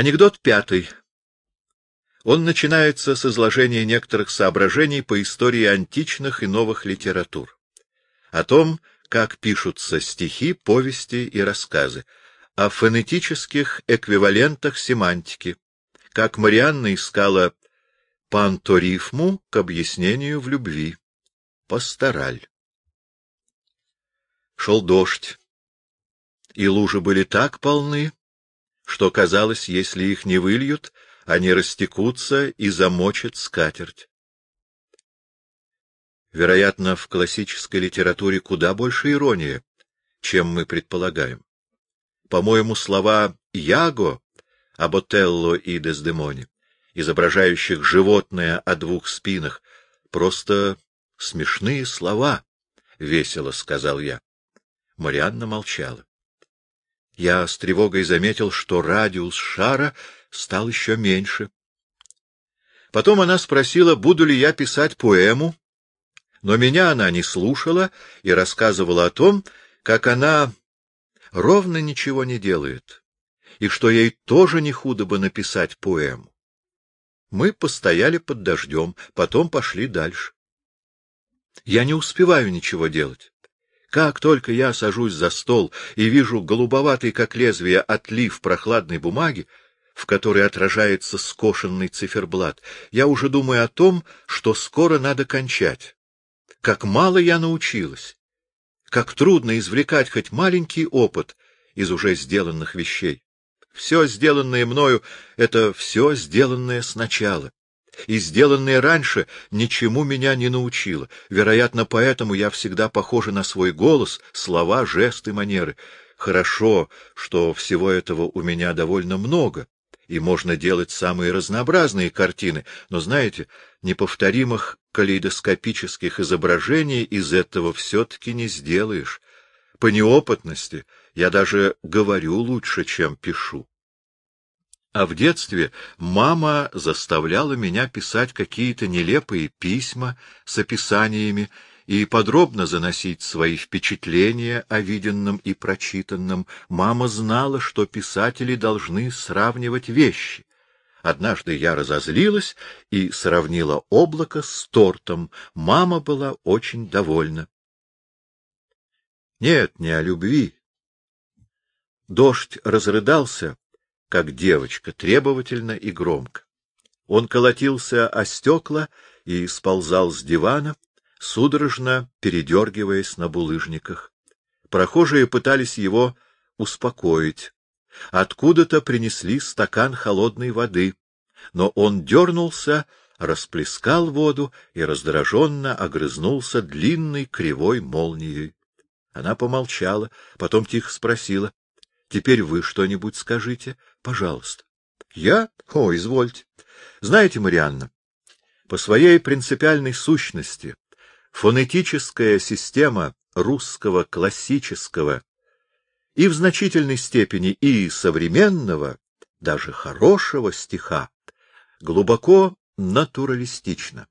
Анекдот пятый. Он начинается с изложения некоторых соображений по истории античных и новых литератур. О том, как пишутся стихи, повести и рассказы, о фонетических эквивалентах семантики, как Марианна искала панторифму к объяснению в любви. Пастораль. Шел дождь, и лужи были так полны, что казалось, если их не выльют, они растекутся и замочат скатерть. Вероятно, в классической литературе куда больше иронии, чем мы предполагаем. По-моему, слова «яго» об Отелло и Дездемоне, изображающих животное о двух спинах, просто смешные слова, — весело сказал я. Марианна молчала. Я с тревогой заметил, что радиус шара стал еще меньше. Потом она спросила, буду ли я писать поэму, но меня она не слушала и рассказывала о том, как она ровно ничего не делает, и что ей тоже не худо бы написать поэму. Мы постояли под дождем, потом пошли дальше. Я не успеваю ничего делать. Как только я сажусь за стол и вижу голубоватый, как лезвие, отлив прохладной бумаги, в которой отражается скошенный циферблат, я уже думаю о том, что скоро надо кончать. Как мало я научилась, как трудно извлекать хоть маленький опыт из уже сделанных вещей. Все сделанное мною — это все сделанное сначала и сделанное раньше ничему меня не научило. Вероятно, поэтому я всегда похожа на свой голос, слова, жесты, манеры. Хорошо, что всего этого у меня довольно много, и можно делать самые разнообразные картины, но, знаете, неповторимых калейдоскопических изображений из этого все-таки не сделаешь. По неопытности я даже говорю лучше, чем пишу. А в детстве мама заставляла меня писать какие-то нелепые письма с описаниями и подробно заносить свои впечатления о виденном и прочитанном. Мама знала, что писатели должны сравнивать вещи. Однажды я разозлилась и сравнила облако с тортом. Мама была очень довольна. Нет, не о любви. Дождь разрыдался, как девочка, требовательно и громко. Он колотился о стекла и сползал с дивана, судорожно передергиваясь на булыжниках. Прохожие пытались его успокоить. Откуда-то принесли стакан холодной воды, но он дернулся, расплескал воду и раздраженно огрызнулся длинной кривой молнией. Она помолчала, потом тихо спросила. — Теперь вы что-нибудь скажите, пожалуйста. — Я? О, извольте. Знаете, Марианна, по своей принципиальной сущности фонетическая система русского классического и в значительной степени и современного, даже хорошего стиха, глубоко натуралистична.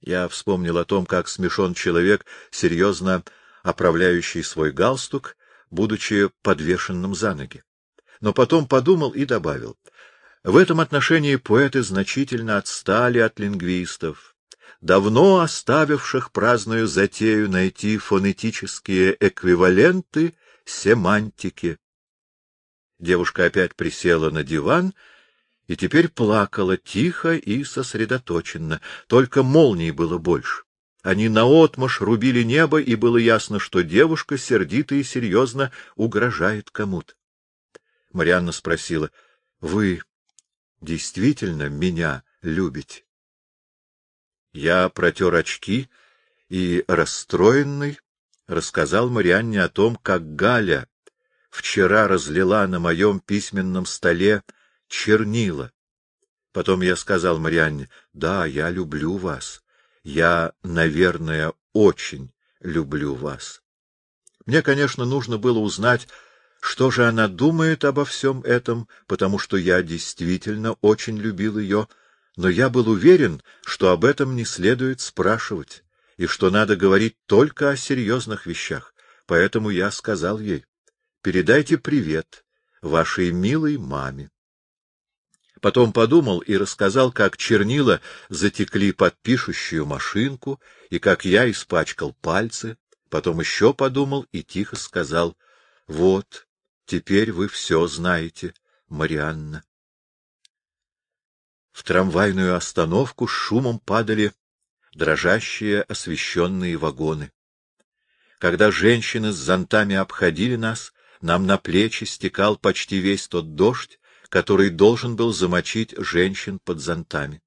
Я вспомнил о том, как смешон человек, серьезно оправляющий свой галстук, будучи подвешенным за ноги. Но потом подумал и добавил. В этом отношении поэты значительно отстали от лингвистов, давно оставивших праздную затею найти фонетические эквиваленты семантики. Девушка опять присела на диван и теперь плакала тихо и сосредоточенно, только молний было больше. Они наотмашь рубили небо, и было ясно, что девушка сердито и серьезно угрожает кому-то. Марианна спросила, — Вы действительно меня любите? Я протер очки и, расстроенный, рассказал Марианне о том, как Галя вчера разлила на моем письменном столе чернила. Потом я сказал Марианне, — Да, я люблю вас. Я, наверное, очень люблю вас. Мне, конечно, нужно было узнать, что же она думает обо всем этом, потому что я действительно очень любил ее, — но я был уверен, что об этом не следует спрашивать, и что надо говорить только о серьезных вещах, поэтому я сказал ей, «Передайте привет вашей милой маме». Потом подумал и рассказал, как чернила затекли под пишущую машинку, и как я испачкал пальцы. Потом еще подумал и тихо сказал, — Вот, теперь вы все знаете, Марианна. В трамвайную остановку с шумом падали дрожащие освещенные вагоны. Когда женщины с зонтами обходили нас, нам на плечи стекал почти весь тот дождь, который должен был замочить женщин под зонтами.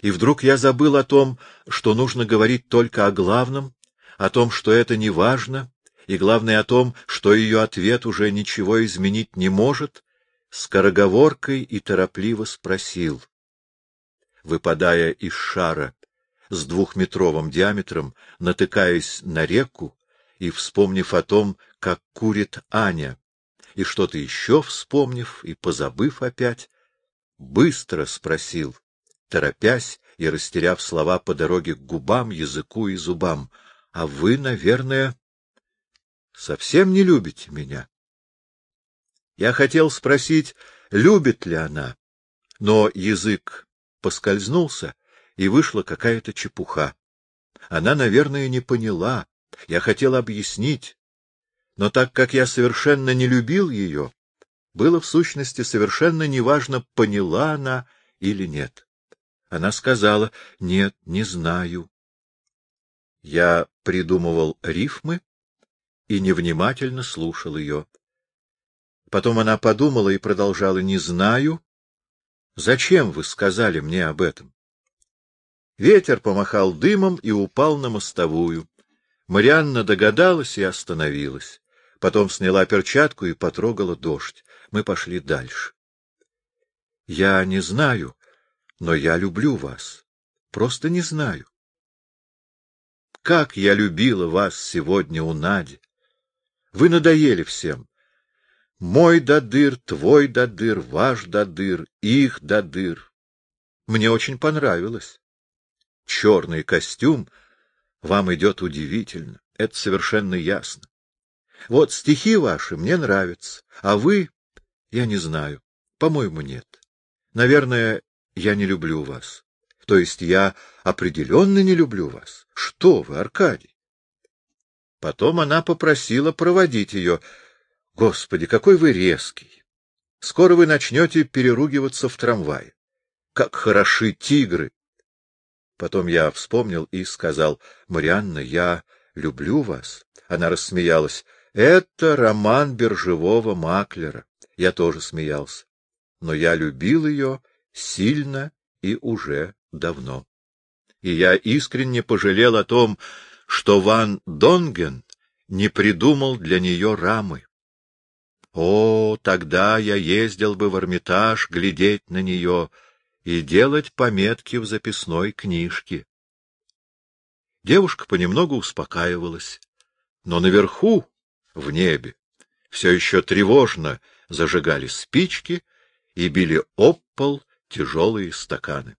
И вдруг я забыл о том, что нужно говорить только о главном, о том, что это не важно, и, главное, о том, что ее ответ уже ничего изменить не может, скороговоркой и торопливо спросил. Выпадая из шара с двухметровым диаметром, натыкаясь на реку и вспомнив о том, как курит Аня, и что-то еще вспомнив и позабыв опять, быстро спросил, торопясь и растеряв слова по дороге к губам, языку и зубам, — А вы, наверное, совсем не любите меня? Я хотел спросить, любит ли она, но язык поскользнулся, и вышла какая-то чепуха. Она, наверное, не поняла. Я хотел объяснить, но так как я совершенно не любил ее, было в сущности совершенно неважно, поняла она или нет. Она сказала, нет, не знаю. Я придумывал рифмы и невнимательно слушал ее. Потом она подумала и продолжала, не знаю. Зачем вы сказали мне об этом? Ветер помахал дымом и упал на мостовую. Марианна догадалась и остановилась. Потом сняла перчатку и потрогала дождь. Мы пошли дальше. — Я не знаю, но я люблю вас. Просто не знаю. Как я любила вас сегодня у Нади! Вы надоели всем. Мой дадыр, твой дадыр, ваш дадыр, их дадыр. Мне очень понравилось. Черный костюм вам идет удивительно, это совершенно ясно. Вот стихи ваши мне нравятся, а вы, я не знаю, по-моему, нет. Наверное, я не люблю вас. То есть я определенно не люблю вас. Что вы, Аркадий? Потом она попросила проводить ее. Господи, какой вы резкий! Скоро вы начнете переругиваться в трамвае. Как хороши тигры! Потом я вспомнил и сказал, — Марианна, я люблю вас. Она рассмеялась. — Это роман биржевого маклера. Я тоже смеялся. Но я любил ее сильно и уже давно. И я искренне пожалел о том, что Ван Донген не придумал для нее рамы. О, тогда я ездил бы в Эрмитаж глядеть на нее, и делать пометки в записной книжке. Девушка понемногу успокаивалась, но наверху, в небе, все еще тревожно зажигали спички и били об пол тяжелые стаканы.